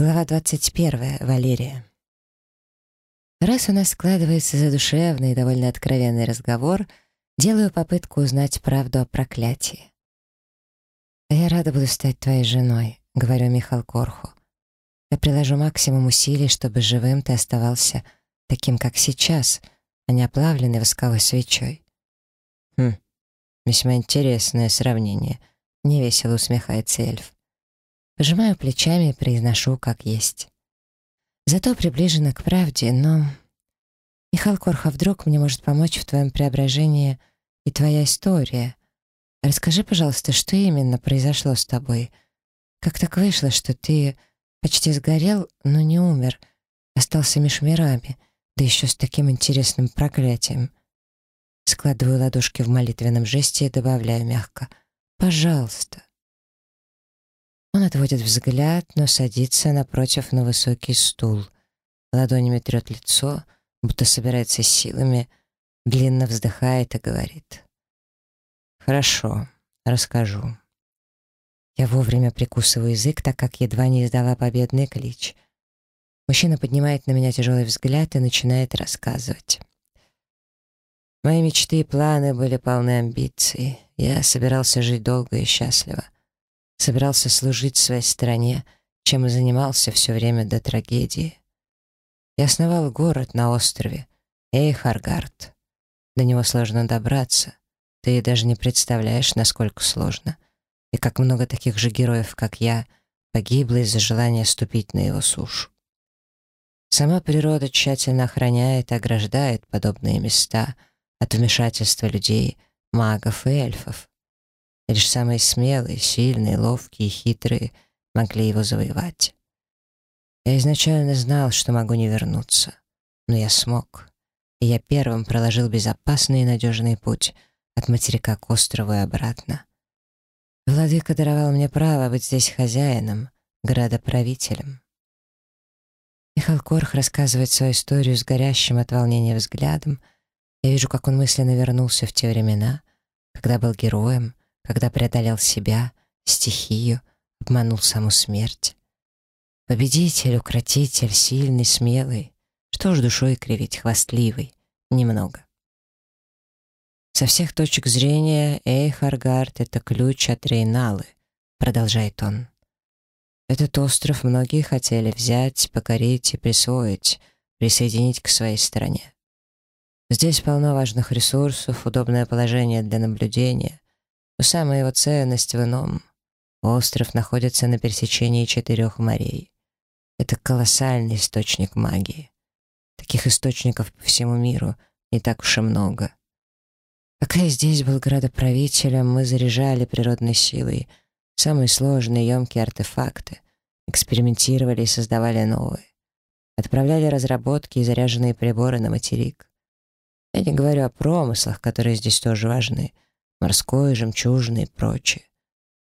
Глава 21. Валерия. Раз у нас складывается задушевный и довольно откровенный разговор, делаю попытку узнать правду о проклятии. «Я рада буду стать твоей женой», — говорю Михал Корху. «Я приложу максимум усилий, чтобы живым ты оставался таким, как сейчас, а не оплавленный восковой свечой». «Хм, весьма интересное сравнение», — невесело усмехается эльф. Пожимаю плечами и произношу, как есть. Зато приближена к правде, но... Михаил Корха, вдруг мне может помочь в твоем преображении и твоя история. Расскажи, пожалуйста, что именно произошло с тобой? Как так вышло, что ты почти сгорел, но не умер, остался меж да еще с таким интересным проклятием? Складываю ладошки в молитвенном жесте и добавляю мягко «Пожалуйста». Он отводит взгляд, но садится напротив на высокий стул. Ладонями трет лицо, будто собирается силами, длинно вздыхает и говорит. «Хорошо, расскажу». Я вовремя прикусываю язык, так как едва не издала победный клич. Мужчина поднимает на меня тяжелый взгляд и начинает рассказывать. Мои мечты и планы были полны амбиций. Я собирался жить долго и счастливо собирался служить своей стране, чем и занимался все время до трагедии. Я основал город на острове Эйхаргард. До него сложно добраться. Ты даже не представляешь, насколько сложно. И как много таких же героев, как я, погибло из-за желания ступить на его сушу. Сама природа тщательно охраняет и ограждает подобные места от вмешательства людей, магов и эльфов и лишь самые смелые, сильные, ловкие и хитрые могли его завоевать. Я изначально знал, что могу не вернуться, но я смог, и я первым проложил безопасный и надежный путь от материка к острову и обратно. Владыка даровал мне право быть здесь хозяином, градоправителем. Михаил Корх рассказывает свою историю с горящим от волнения взглядом. Я вижу, как он мысленно вернулся в те времена, когда был героем, когда преодолел себя, стихию, обманул саму смерть. Победитель, укротитель, сильный, смелый, что ж душой кривить, хвастливый, немного. Со всех точек зрения Эйхаргард — это ключ от Рейналы, продолжает он. Этот остров многие хотели взять, покорить и присвоить, присоединить к своей стране. Здесь полно важных ресурсов, удобное положение для наблюдения, но самая его ценность в ином. Остров находится на пересечении четырех морей. Это колоссальный источник магии. Таких источников по всему миру не так уж и много. Пока я здесь был градоправителем, мы заряжали природной силой самые сложные емкие артефакты, экспериментировали и создавали новые. Отправляли разработки и заряженные приборы на материк. Я не говорю о промыслах, которые здесь тоже важны — морской, жемчужный и прочее.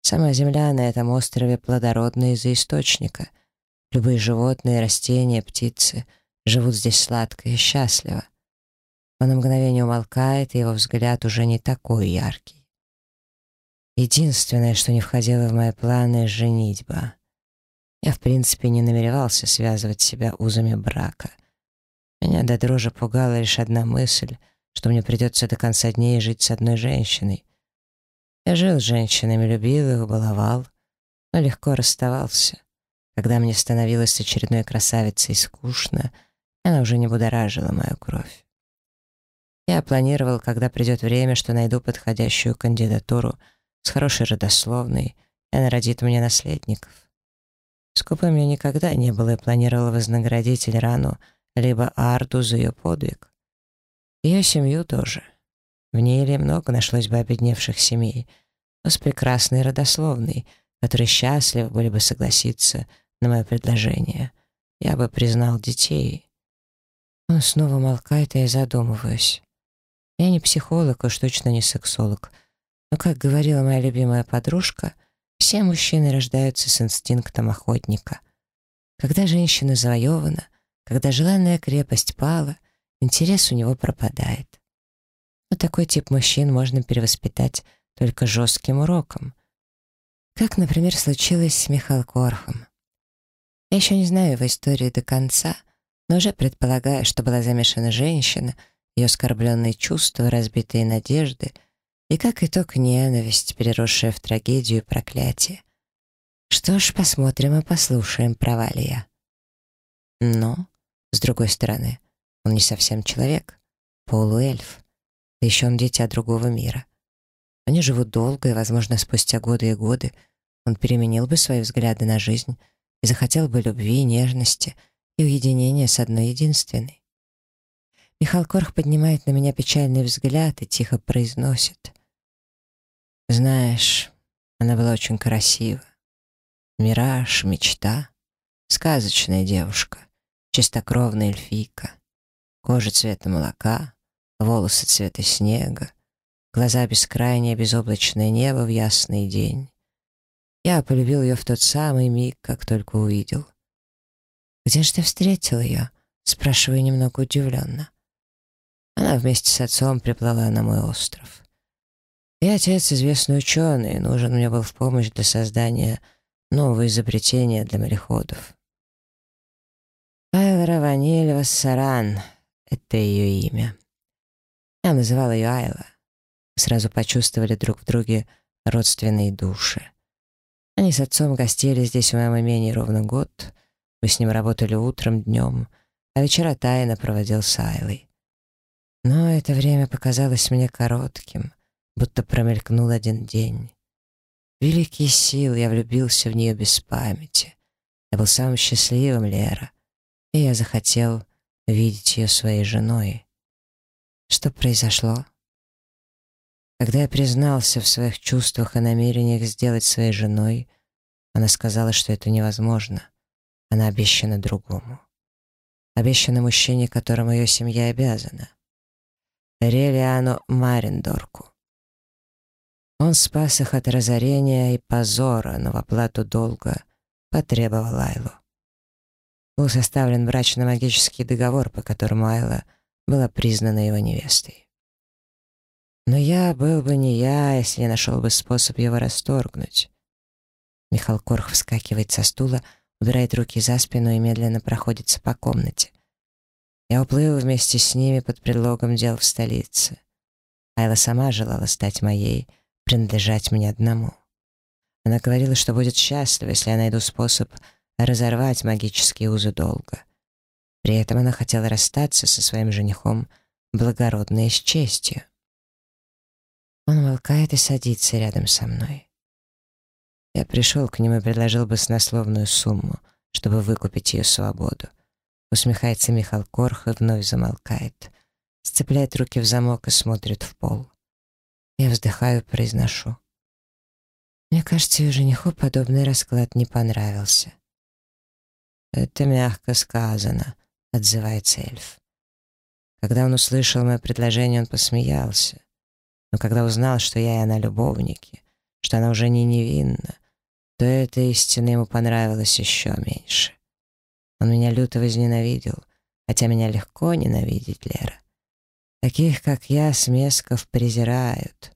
Сама земля на этом острове плодородна из-за источника. Любые животные, растения, птицы живут здесь сладко и счастливо. Он на мгновение умолкает, и его взгляд уже не такой яркий. Единственное, что не входило в мои планы — женитьба. Я, в принципе, не намеревался связывать себя узами брака. Меня до дрожи пугала лишь одна мысль — что мне придется до конца дней жить с одной женщиной. Я жил с женщинами, любил их, баловал, но легко расставался. Когда мне становилось очередной красавицей скучно, она уже не будоражила мою кровь. Я планировал, когда придет время, что найду подходящую кандидатуру с хорошей родословной, и она родит мне наследников. Скупым я никогда не был и планировал вознаградить Ильрану либо Арду за ее подвиг. Ее семью тоже. В Ниле много нашлось бы обедневших семей, но с прекрасной родословной, которые счастливы были бы согласиться на мое предложение. Я бы признал детей. Он снова молкает, и я задумываюсь. Я не психолог, уж точно не сексолог. Но, как говорила моя любимая подружка, все мужчины рождаются с инстинктом охотника. Когда женщина завоевана, когда желанная крепость пала, интерес у него пропадает. Но такой тип мужчин можно перевоспитать только жестким уроком. Как, например, случилось с Михаил Корхом. Я еще не знаю его истории до конца, но уже предполагаю, что была замешана женщина, ее оскорбленные чувства, разбитые надежды и, как итог, ненависть, переросшая в трагедию и проклятие. Что ж, посмотрим и послушаем, права ли я. Но, с другой стороны, он не совсем человек, полуэльф, да еще он дитя другого мира. Они живут долго, и, возможно, спустя годы и годы он переменил бы свои взгляды на жизнь и захотел бы любви, нежности и уединения с одной единственной. Михаил Корх поднимает на меня печальный взгляд и тихо произносит. «Знаешь, она была очень красива. Мираж, мечта, сказочная девушка, чистокровная эльфийка, кожа цвета молока, волосы цвета снега, глаза бескрайнее безоблачное небо в ясный день. Я полюбил ее в тот самый миг, как только увидел. «Где же ты встретил ее?» — спрашиваю немного удивленно. Она вместе с отцом приплыла на мой остров. И отец известный ученый, нужен мне был в помощь для создания нового изобретения для мореходов. Айла Раваниль Саран — это ее имя. Я называл ее Айла. Сразу почувствовали друг в друге родственные души. Они с отцом гостили здесь в моем имении ровно год. Мы с ним работали утром, днем, а вечера тайно проводил с Айлой. Но это время показалось мне коротким, будто промелькнул один день. Великие силы, я влюбился в нее без памяти. Я был самым счастливым, Лера, и я захотел видеть ее своей женой. Что произошло? Когда я признался в своих чувствах и намерениях сделать своей женой, она сказала, что это невозможно. Она обещана другому. Обещана мужчине, которому ее семья обязана. Релиану Мариндорку. Он спас их от разорения и позора, но в оплату долга потребовал Айлу. Был составлен брачно-магический договор, по которому Айла была признана его невестой. Но я был бы не я, если не нашел бы способ его расторгнуть. Михаил Корх вскакивает со стула, убирает руки за спину и медленно проходится по комнате. Я уплыл вместе с ними под предлогом дел в столице. Айла сама желала стать моей, принадлежать мне одному. Она говорила, что будет счастлива, если я найду способ разорвать магические узы долга. При этом она хотела расстаться со своим женихом благородно и с честью. Он молкает и садится рядом со мной. Я пришел к нему и предложил баснословную сумму, чтобы выкупить ее свободу. Усмехается Михаил Корх и вновь замолкает. Сцепляет руки в замок и смотрит в пол. Я вздыхаю и произношу. Мне кажется, ее жениху подобный расклад не понравился. «Это мягко сказано», — отзывается эльф. Когда он услышал мое предложение, он посмеялся. Но когда узнал, что я и она любовники, что она уже не невинна, то эта истина ему понравилась еще меньше. Он меня люто возненавидел, хотя меня легко ненавидеть, Лера. Таких, как я, смесков презирают.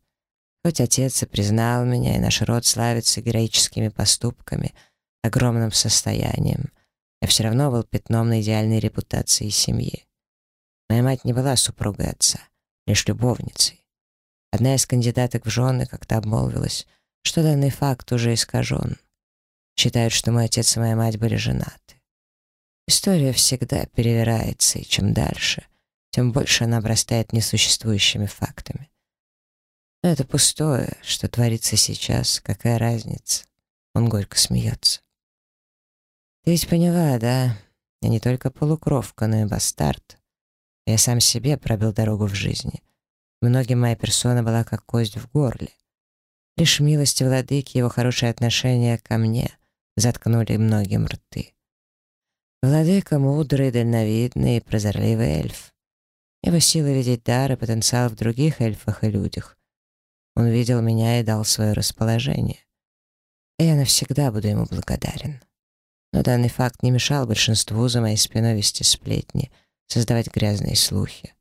Хоть отец и признал меня, и наш род славится героическими поступками, огромным состоянием, я все равно был пятном на идеальной репутации семьи. Моя мать не была супругой отца, лишь любовницей. Одна из кандидаток в жены как-то обмолвилась, что данный факт уже искажен. Считают, что мой отец и моя мать были женаты. История всегда перевирается, и чем дальше, тем больше она обрастает несуществующими фактами. Но это пустое, что творится сейчас, какая разница? Он горько смеется. Ты ведь поняла, да? Я не только полукровка, но и бастард. Я сам себе пробил дорогу в жизни. Многим моя персона была как кость в горле. Лишь милость владыки и его хорошее отношение ко мне заткнули многим рты. Владыка мудрый, дальновидный и прозорливый эльф. Его сила видеть дар и потенциал в других эльфах и людях. Он видел меня и дал свое расположение. И я навсегда буду ему благодарен. Но данный факт не мешал большинству за моей спиной вести сплетни, создавать грязные слухи.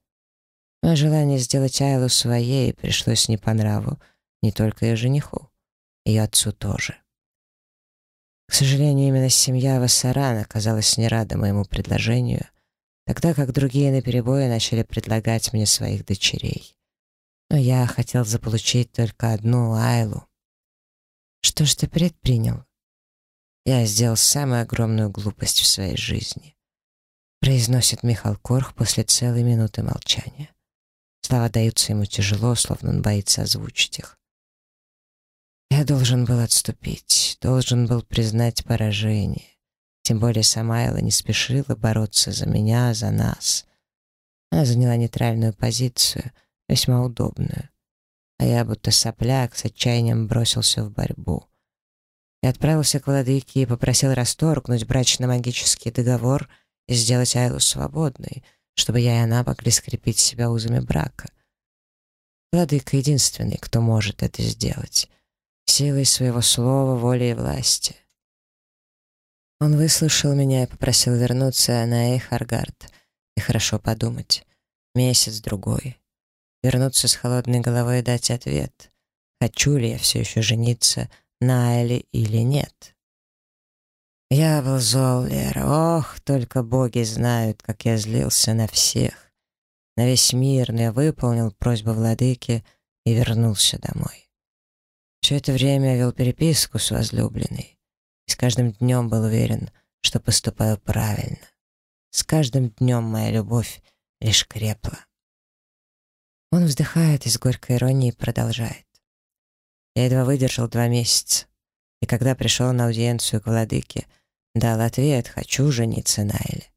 Мое желание сделать Айлу своей пришлось не по нраву не только ее жениху, ее отцу тоже. К сожалению, именно семья Вассарана оказалась не рада моему предложению, тогда как другие наперебои начали предлагать мне своих дочерей. Но я хотел заполучить только одну Айлу. Что ж ты предпринял? Я сделал самую огромную глупость в своей жизни. Произносит Михаил Корх после целой минуты молчания. Слова даются ему тяжело, словно он боится озвучить их. Я должен был отступить, должен был признать поражение. Тем более Самайла не спешила бороться за меня, за нас. Она заняла нейтральную позицию, весьма удобную. А я, будто сопляк, с отчаянием бросился в борьбу. Я отправился к владыке и попросил расторгнуть брачно-магический договор и сделать Айлу свободной, чтобы я и она могли скрепить себя узами брака. Владыка единственный, кто может это сделать силой своего слова, воли и власти. Он выслушал меня и попросил вернуться на Эйхаргард и хорошо подумать. Месяц-другой. Вернуться с холодной головой и дать ответ. Хочу ли я все еще жениться на Эле или нет? Я был зол, Лера. Ох, только боги знают, как я злился на всех. На весь мир, но я выполнил просьбу владыки и вернулся домой. Все это время я вел переписку с возлюбленной. И с каждым днем был уверен, что поступаю правильно. С каждым днем моя любовь лишь крепла. Он вздыхает и с горькой иронией продолжает. Я едва выдержал два месяца, и когда пришел на аудиенцию к владыке, дал ответ «хочу жениться на Эле».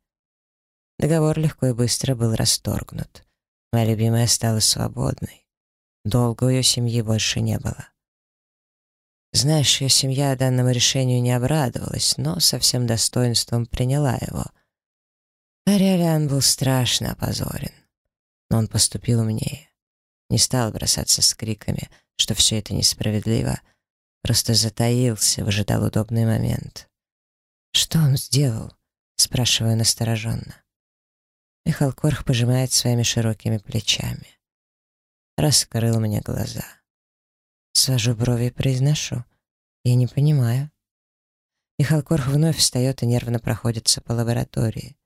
Договор легко и быстро был расторгнут. Моя любимая стала свободной. Долго у ее семьи больше не было. Знаешь, ее семья данному решению не обрадовалась, но со всем достоинством приняла его. Ариалян был страшно опозорен. Но он поступил умнее. Не стал бросаться с криками, что все это несправедливо, просто затаился, выжидал удобный момент. «Что он сделал?» — спрашиваю настороженно. Михаил Корх пожимает своими широкими плечами. Раскрыл мне глаза. Свожу брови и произношу. Я не понимаю. Михаил Корх вновь встает и нервно проходится по лаборатории.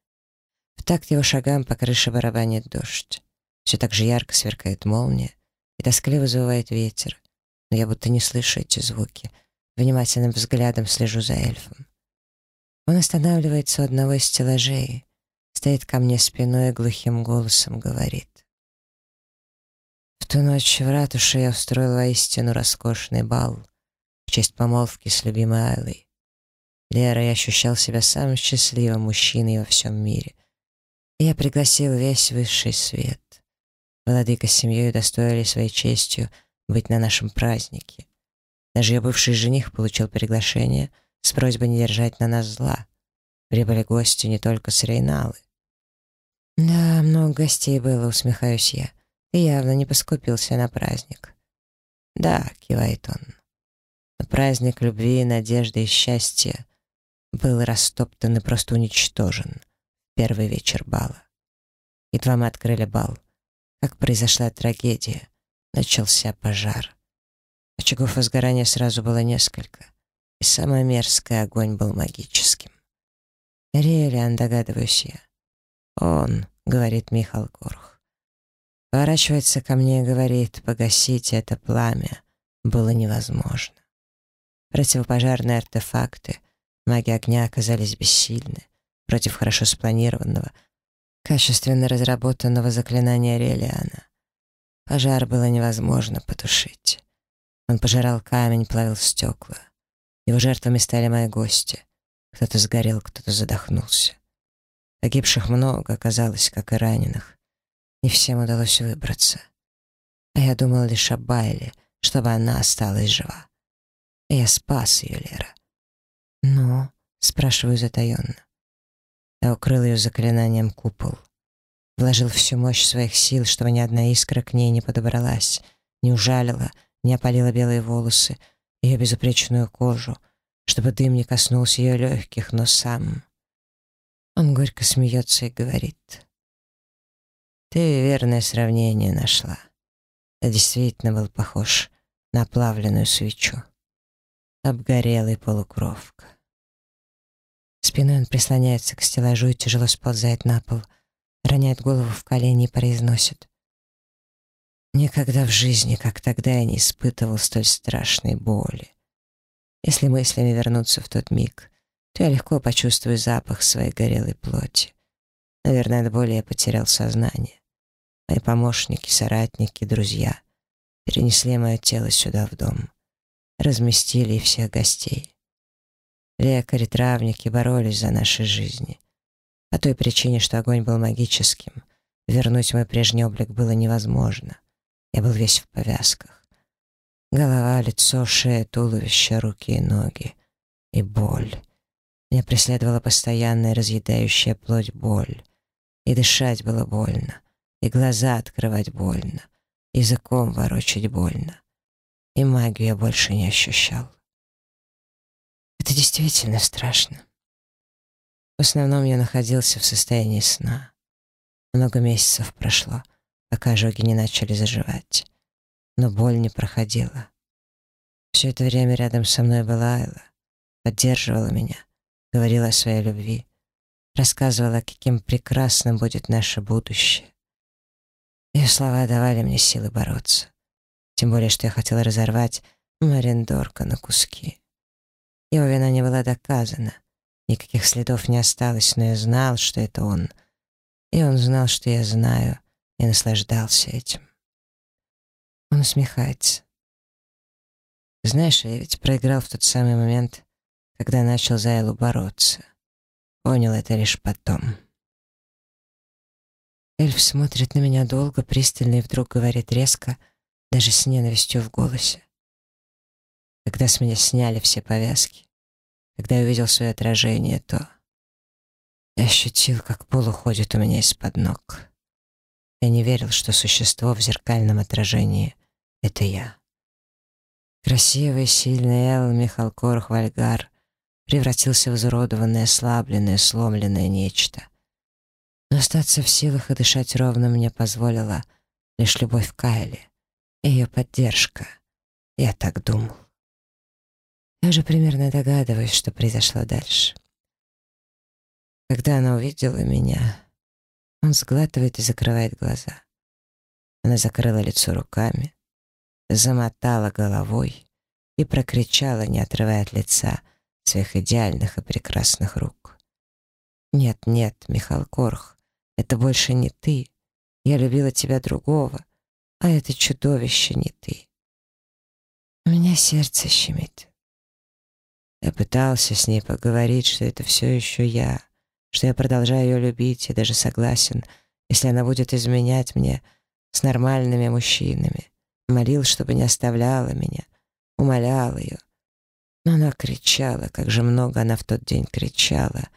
В такт его шагам по крыше барабанит дождь. Все так же ярко сверкает молния и тоскливо завывает ветер. Но я будто не слышу эти звуки. Внимательным взглядом слежу за эльфом. Он останавливается у одного из стеллажей, стоит ко мне спиной и глухим голосом говорит. В ту ночь в ратуше я устроил воистину роскошный бал в честь помолвки с любимой Айлой. Лера, я ощущал себя самым счастливым мужчиной во всем мире. И я пригласил весь высший свет. Владыка с семьей удостоили своей честью быть на нашем празднике. Даже ее бывший жених получил приглашение с просьбой не держать на нас зла. Прибыли гости не только с Рейналы. «Да, много гостей было», — усмехаюсь я. Ты явно не поскупился на праздник. Да, кивает он. Но праздник любви, надежды и счастья был растоптан и просто уничтожен первый вечер бала. Едва мы открыли бал, как произошла трагедия, начался пожар. Очагов возгорания сразу было несколько, и самое мерзкое огонь был магическим. Риэлиан, догадываюсь я. Он, говорит Михаил Корх. Поворачивается ко мне и говорит, погасить это пламя было невозможно. Противопожарные артефакты, маги огня оказались бессильны против хорошо спланированного, качественно разработанного заклинания Релиана. Пожар было невозможно потушить. Он пожирал камень, плавил стекла. Его жертвами стали мои гости. Кто-то сгорел, кто-то задохнулся. Погибших много оказалось, как и раненых. Не всем удалось выбраться. А я думал лишь о Байле, чтобы она осталась жива. И я спас ее, Лера. «Ну?» — спрашиваю затаенно. Я укрыл ее заклинанием купол. Вложил всю мощь своих сил, чтобы ни одна искра к ней не подобралась, не ужалила, не опалила белые волосы, ее безупречную кожу, чтобы дым не коснулся ее легких, но сам... Он горько смеется и говорит. Ты верное сравнение нашла. Я действительно был похож на плавленную свечу. Обгорелый полукровка. Спиной он прислоняется к стеллажу и тяжело сползает на пол, роняет голову в колени и произносит. Никогда в жизни, как тогда, я не испытывал столь страшной боли. Если мыслями вернуться в тот миг, то я легко почувствую запах своей горелой плоти. Наверное, от боли я потерял сознание. Мои помощники, соратники, друзья перенесли мое тело сюда, в дом. Разместили всех гостей. Лекари, травники боролись за наши жизни. По той причине, что огонь был магическим, вернуть мой прежний облик было невозможно. Я был весь в повязках. Голова, лицо, шея, туловище, руки и ноги. И боль. Меня преследовала постоянная разъедающая плоть боль. И дышать было больно, и глаза открывать больно, языком ворочать больно. И магию я больше не ощущал. Это действительно страшно. В основном я находился в состоянии сна. Много месяцев прошло, пока ожоги не начали заживать. Но боль не проходила. Все это время рядом со мной была Айла, поддерживала меня, говорила о своей любви, рассказывала, каким прекрасным будет наше будущее. Ее слова давали мне силы бороться. Тем более, что я хотела разорвать Марендорка на куски. Его вина не была доказана. Никаких следов не осталось, но я знал, что это он. И он знал, что я знаю, и наслаждался этим. Он усмехается. Знаешь, я ведь проиграл в тот самый момент, когда начал за Элу бороться. Понял это лишь потом. Эльф смотрит на меня долго, пристально и вдруг говорит резко, даже с ненавистью в голосе. Когда с меня сняли все повязки, когда я увидел свое отражение, то я ощутил, как пол уходит у меня из-под ног. Я не верил, что существо в зеркальном отражении — это я. Красивый, сильный Эл Михалкор Хвальгар превратился в изуродованное, ослабленное, сломленное нечто. Но остаться в силах и дышать ровно мне позволила лишь любовь Кайли и ее поддержка. Я так думал. Я уже примерно догадываюсь, что произошло дальше. Когда она увидела меня, он сглатывает и закрывает глаза. Она закрыла лицо руками, замотала головой и прокричала, не отрывая от лица, своих идеальных и прекрасных рук. «Нет, нет, Михаил Корх, это больше не ты. Я любила тебя другого, а это чудовище не ты». У меня сердце щемит. Я пытался с ней поговорить, что это все еще я, что я продолжаю ее любить и даже согласен, если она будет изменять мне с нормальными мужчинами. Молил, чтобы не оставляла меня, умолял ее, но она кричала, как же много она в тот день кричала,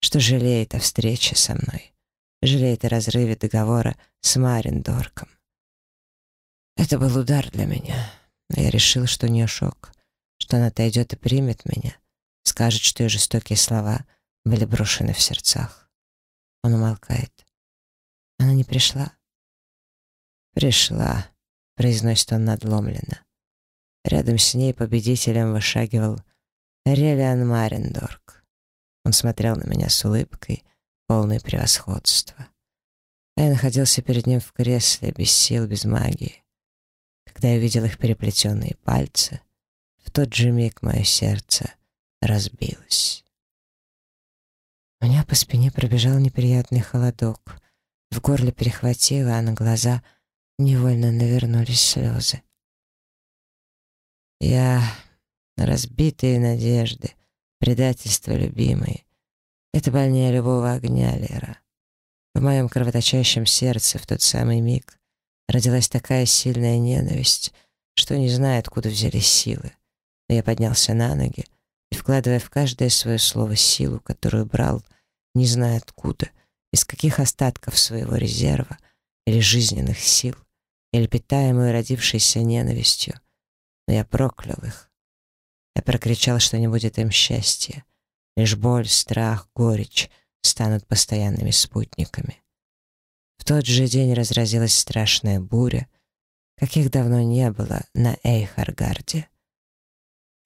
что жалеет о встрече со мной, жалеет о разрыве договора с Марендорком. Это был удар для меня, я решил, что у нее шок, что она отойдет и примет меня, скажет, что ее жестокие слова были брошены в сердцах. Он умолкает. Она не пришла? «Пришла», — произносит он надломленно. Рядом с ней победителем вышагивал Релиан Марендорг. Он смотрел на меня с улыбкой, полной превосходства. А я находился перед ним в кресле, без сил, без магии. Когда я видел их переплетенные пальцы, в тот же миг мое сердце разбилось. У меня по спине пробежал неприятный холодок. В горле перехватило, а на глаза невольно навернулись слезы. Я разбитые надежды, предательство любимой. Это больнее любого огня, Лера. В моем кровоточащем сердце в тот самый миг родилась такая сильная ненависть, что не знаю, откуда взялись силы. Но я поднялся на ноги и, вкладывая в каждое свое слово силу, которую брал, не зная откуда, из каких остатков своего резерва или жизненных сил, или питаемую родившейся ненавистью, но я проклял их. Я прокричал, что не будет им счастья. Лишь боль, страх, горечь станут постоянными спутниками. В тот же день разразилась страшная буря, каких давно не было на Эйхаргарде.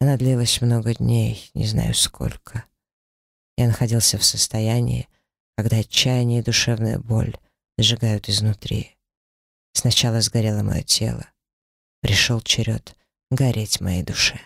Она длилась много дней, не знаю сколько. Я находился в состоянии, когда отчаяние и душевная боль сжигают изнутри. Сначала сгорело мое тело. Пришел черед гореть моей душе.